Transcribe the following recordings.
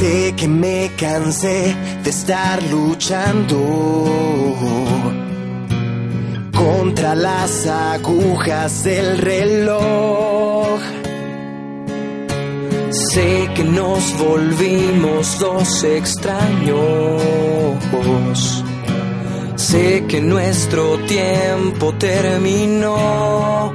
que me cansé de estar luchando contra las agujas del reloj. Sé que nos volvimos dos extraños. Sé que nuestro tiempo terminó.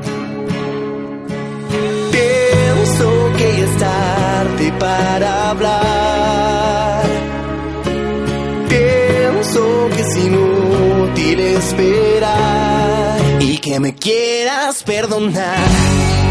Pienso que es inútil esperar y que me quieras perdonar.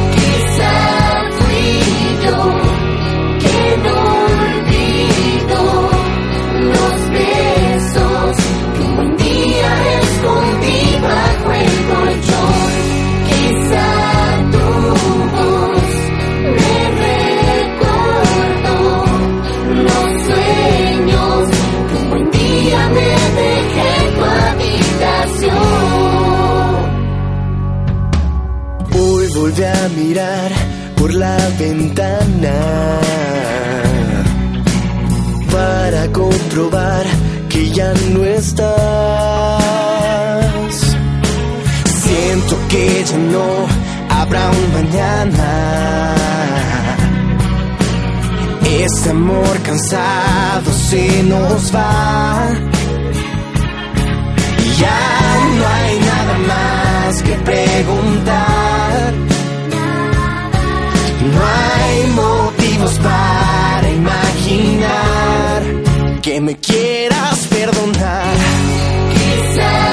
Volví a mirar por la ventana para comprobar que ya no estás. Siento que ya no habrá un mañana. Este amor cansado se nos va. me quieras perdonar. Quizás.